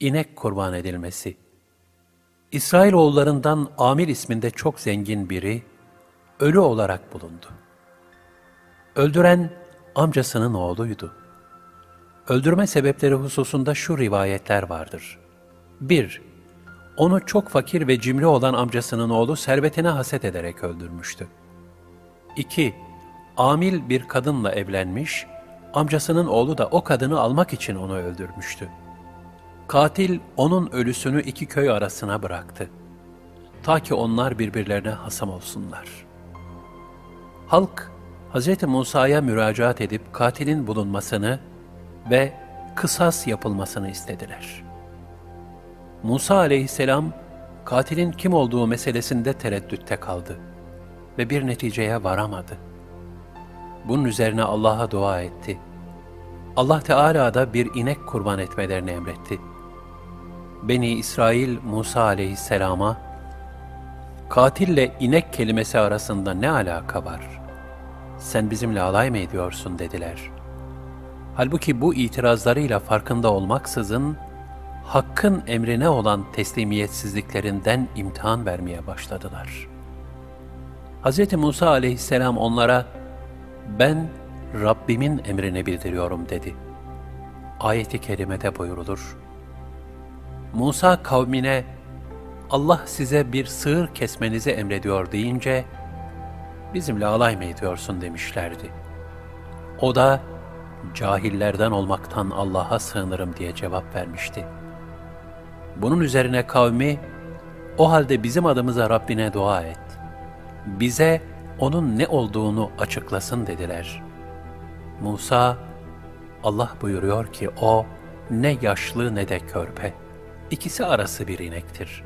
inek kurban edilmesi. İsrailoğullarından Amir isminde çok zengin biri, ölü olarak bulundu. Öldüren amcasının oğluydu. Öldürme sebepleri hususunda şu rivayetler vardır. 1. Onu çok fakir ve cimri olan amcasının oğlu servetine haset ederek öldürmüştü. 2. Amil bir kadınla evlenmiş, amcasının oğlu da o kadını almak için onu öldürmüştü. Katil onun ölüsünü iki köy arasına bıraktı. Ta ki onlar birbirlerine hasam olsunlar. Halk, Hz. Musa'ya müracaat edip katilin bulunmasını ve kısas yapılmasını istediler. Musa aleyhisselam, katilin kim olduğu meselesinde tereddütte kaldı ve bir neticeye varamadı. Bunun üzerine Allah'a dua etti. Allah Teala da bir inek kurban etmelerini emretti. Beni İsrail Musa aleyhisselama, katille inek kelimesi arasında ne alaka var? Sen bizimle alay mı ediyorsun dediler. Halbuki bu itirazlarıyla farkında olmaksızın, Hakk'ın emrine olan teslimiyetsizliklerinden imtihan vermeye başladılar. Hz. Musa aleyhisselam onlara, ben Rabbimin emrini bildiriyorum dedi. Ayeti kerimede buyurulur. Musa kavmine, Allah size bir sığır kesmenizi emrediyor deyince, bizimle alay mı ediyorsun demişlerdi. O da, cahillerden olmaktan Allah'a sığınırım diye cevap vermişti. Bunun üzerine kavmi, o halde bizim adımıza Rabbine dua et. Bize onun ne olduğunu açıklasın dediler. Musa, Allah buyuruyor ki o ne yaşlı ne de körpe. İkisi arası bir inektir.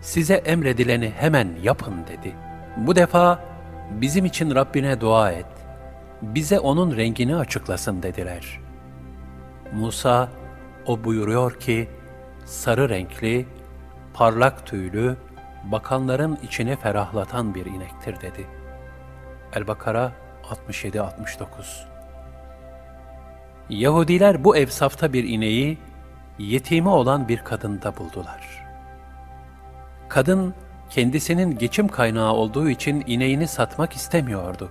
Size emredileni hemen yapın dedi. Bu defa bizim için Rabbine dua et. Bize onun rengini açıklasın dediler. Musa, o buyuruyor ki, sarı renkli, parlak tüylü, bakanların içini ferahlatan bir inektir dedi. El-Bakara 67-69 Yahudiler bu evsafta bir ineği, yetimi olan bir kadında buldular. Kadın, kendisinin geçim kaynağı olduğu için ineğini satmak istemiyordu.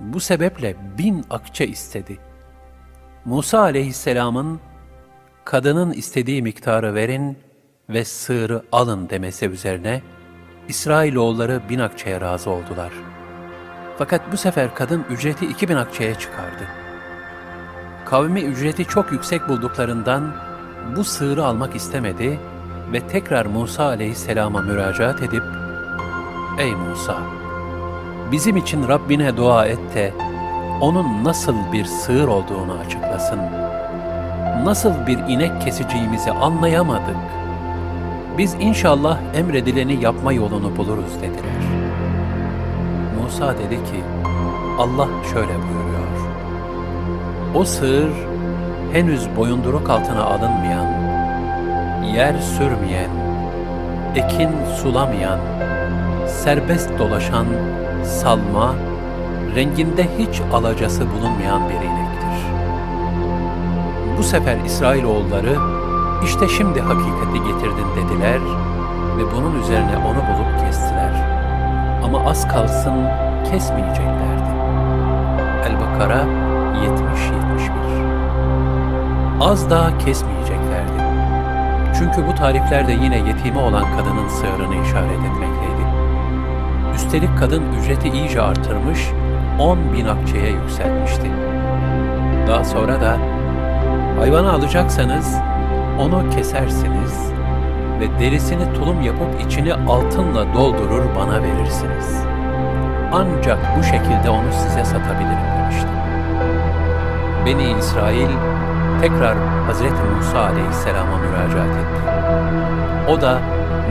Bu sebeple bin akçe istedi. Musa aleyhisselamın, kadının istediği miktarı verin ve sığırı alın demesi üzerine, İsrailoğulları bin akçeye razı oldular. Fakat bu sefer kadın ücreti iki bin akçeye çıkardı. Kavmi ücreti çok yüksek bulduklarından bu sığırı almak istemedi ve tekrar Musa aleyhisselama müracaat edip, Ey Musa! Bizim için Rabbine dua et de, onun nasıl bir sığır olduğunu açıklasın. Nasıl bir inek keseceğimizi anlayamadık. Biz inşallah emredileni yapma yolunu buluruz dediler. Musa dedi ki, Allah şöyle buyuruyor. O sığır, henüz boyunduruk altına alınmayan, yer sürmeyen, ekin sulamayan, serbest dolaşan, salma, renginde hiç alacası bulunmayan bir inektir. Bu sefer İsrailoğulları, işte şimdi hakikati getirdin dediler ve bunun üzerine onu bulup kestiler. Ama az kalsın kesmeyeceklerdi. El-Bakara 70-71 Az daha kesmeyeceklerdi. Çünkü bu tarifler de yine yetimi olan kadının sığırını işaret etmekteydi. Üstelik kadın ücreti iyice artırmış, on bin akçeye yükseltmişti. Daha sonra da, hayvanı alacaksanız onu kesersiniz ve derisini tulum yapıp içini altınla doldurur bana verirsiniz. Ancak bu şekilde onu size satabilirim demişti. Beni İsrail tekrar Hazreti Musa aleyhisselama müracaat etti. O da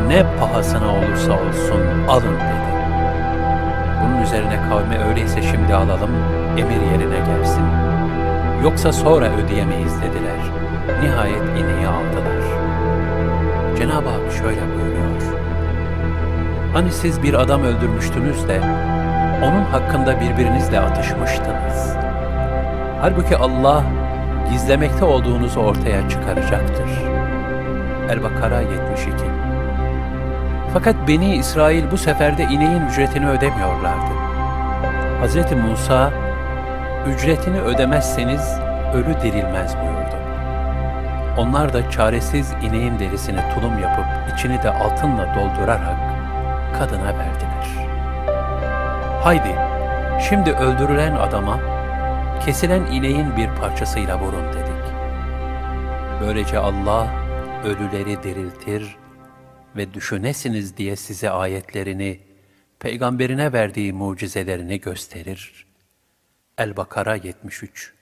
ne pahasına olursa olsun alın dedi. Bunun üzerine kavme öyleyse şimdi alalım, emir yerine gelsin. Yoksa sonra ödeyemeyiz dediler. Nihayet ineği aldılar. Cenab-ı Hak şöyle buyuruyor. Hani siz bir adam öldürmüştünüz de, onun hakkında birbirinizle atışmıştınız. Halbuki Allah, gizlemekte olduğunuzu ortaya çıkaracaktır. El-Bakara 72 Fakat Beni İsrail bu seferde ineğin ücretini ödemiyorlardı. Hz. Musa, ücretini ödemezseniz ölü dirilmez buyurdu. Onlar da çaresiz ineğin derisini tulum yapıp içini de altınla doldurarak kadına verdiler. Haydi, şimdi öldürülen adama kesilen ineğin bir parçasıyla vurun dedik. Böylece Allah ölüleri diriltir ve düşünesiniz diye size ayetlerini, peygamberine verdiği mucizelerini gösterir. El-Bakara 73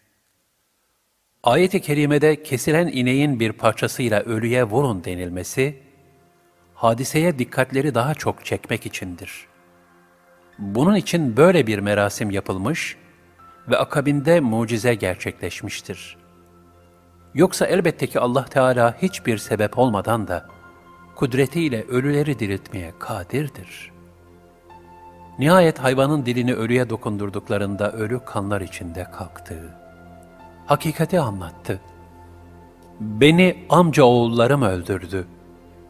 Ayet-i kerimede kesilen ineğin bir parçasıyla ölüye vurun denilmesi, hadiseye dikkatleri daha çok çekmek içindir. Bunun için böyle bir merasim yapılmış ve akabinde mucize gerçekleşmiştir. Yoksa elbette ki Allah Teala hiçbir sebep olmadan da kudretiyle ölüleri diriltmeye kadirdir. Nihayet hayvanın dilini ölüye dokundurduklarında ölü kanlar içinde kalktı. Hakikati anlattı. Beni amca oğullarım öldürdü.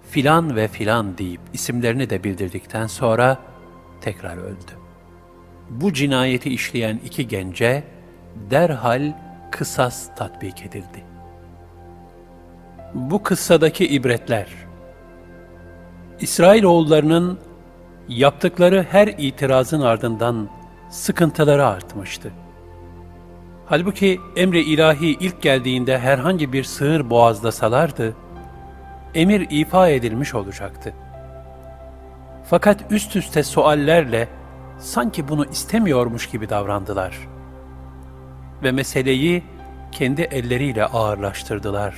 Filan ve filan deyip isimlerini de bildirdikten sonra tekrar öldü. Bu cinayeti işleyen iki gence derhal kısas tatbik edildi. Bu kıssadaki ibretler İsrailoğullarının yaptıkları her itirazın ardından sıkıntıları artmıştı. Halbuki emri ilahi ilk geldiğinde herhangi bir sığır boğazlasalardı, emir ifa edilmiş olacaktı. Fakat üst üste suallerle sanki bunu istemiyormuş gibi davrandılar. Ve meseleyi kendi elleriyle ağırlaştırdılar.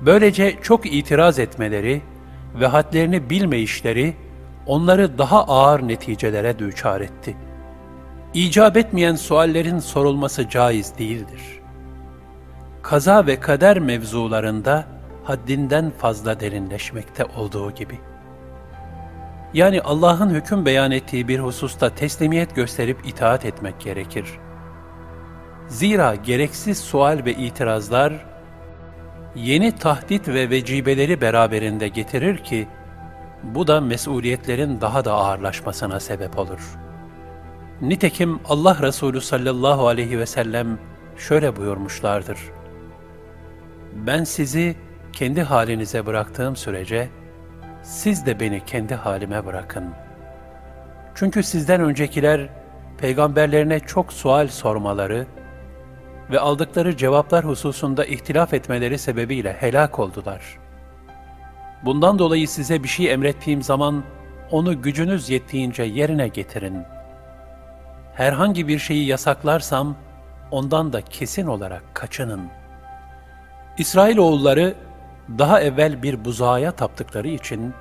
Böylece çok itiraz etmeleri ve hadlerini bilmeyişleri onları daha ağır neticelere düçar etti. İcap etmeyen suallerin sorulması caiz değildir. Kaza ve kader mevzularında haddinden fazla derinleşmekte olduğu gibi. Yani Allah'ın hüküm beyan ettiği bir hususta teslimiyet gösterip itaat etmek gerekir. Zira gereksiz sual ve itirazlar, yeni tahdit ve vecibeleri beraberinde getirir ki, bu da mesuliyetlerin daha da ağırlaşmasına sebep olur. Nitekim Allah Resulü sallallahu aleyhi ve sellem şöyle buyurmuşlardır. Ben sizi kendi halinize bıraktığım sürece, siz de beni kendi halime bırakın. Çünkü sizden öncekiler, peygamberlerine çok sual sormaları ve aldıkları cevaplar hususunda ihtilaf etmeleri sebebiyle helak oldular.'' Bundan dolayı size bir şey emrettiğim zaman onu gücünüz yettiğince yerine getirin. Herhangi bir şeyi yasaklarsam ondan da kesin olarak kaçının. İsrailoğulları daha evvel bir buzağa taptıkları için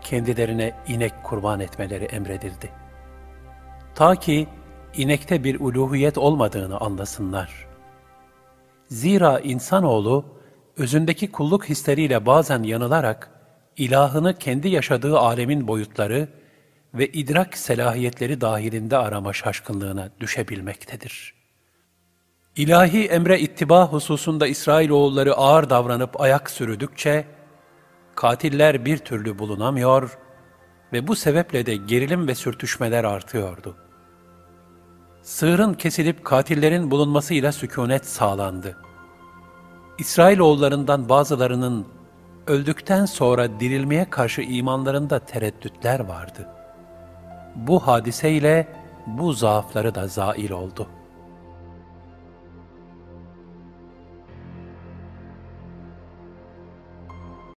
kendilerine inek kurban etmeleri emredildi. Ta ki inekte bir uluhiyet olmadığını anlasınlar. Zira insanoğlu, özündeki kulluk hisleriyle bazen yanılarak, ilahını kendi yaşadığı alemin boyutları ve idrak selahiyetleri dahilinde arama şaşkınlığına düşebilmektedir. İlahi emre ittiba hususunda İsrailoğulları ağır davranıp ayak sürüdükçe, katiller bir türlü bulunamıyor ve bu sebeple de gerilim ve sürtüşmeler artıyordu. Sığırın kesilip katillerin bulunmasıyla sükunet sağlandı. İsrailoğullarından bazılarının öldükten sonra dirilmeye karşı imanlarında tereddütler vardı. Bu hadiseyle bu zaafları da zail oldu.''